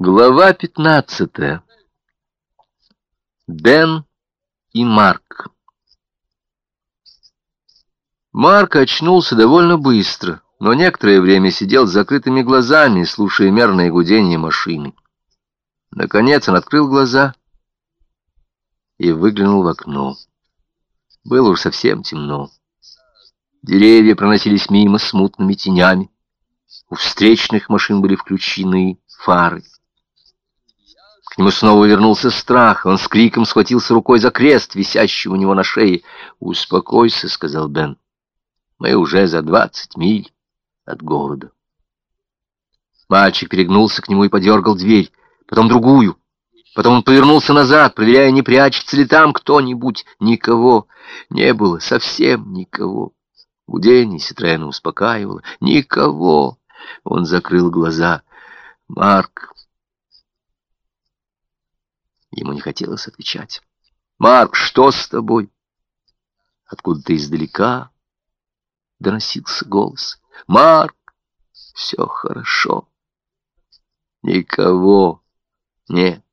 Глава пятнадцатая. Бен и Марк. Марк очнулся довольно быстро, но некоторое время сидел с закрытыми глазами, слушая мерное гудение машины. Наконец он открыл глаза и выглянул в окно. Было уж совсем темно. Деревья проносились мимо смутными тенями. У встречных машин были включены фары. К нему снова вернулся страх. Он с криком схватился рукой за крест, висящий у него на шее. «Успокойся», — сказал Бен. «Мы уже за двадцать миль от города». Мальчик перегнулся к нему и подергал дверь, потом другую. Потом он повернулся назад, проверяя, не прячется ли там кто-нибудь. Никого не было, совсем никого. Гудение Ситроена успокаивало. Никого. Он закрыл глаза. Марк Ему не хотелось отвечать. «Марк, что с тобой?» Откуда-то издалека доносился голос. «Марк, все хорошо». Никого нет.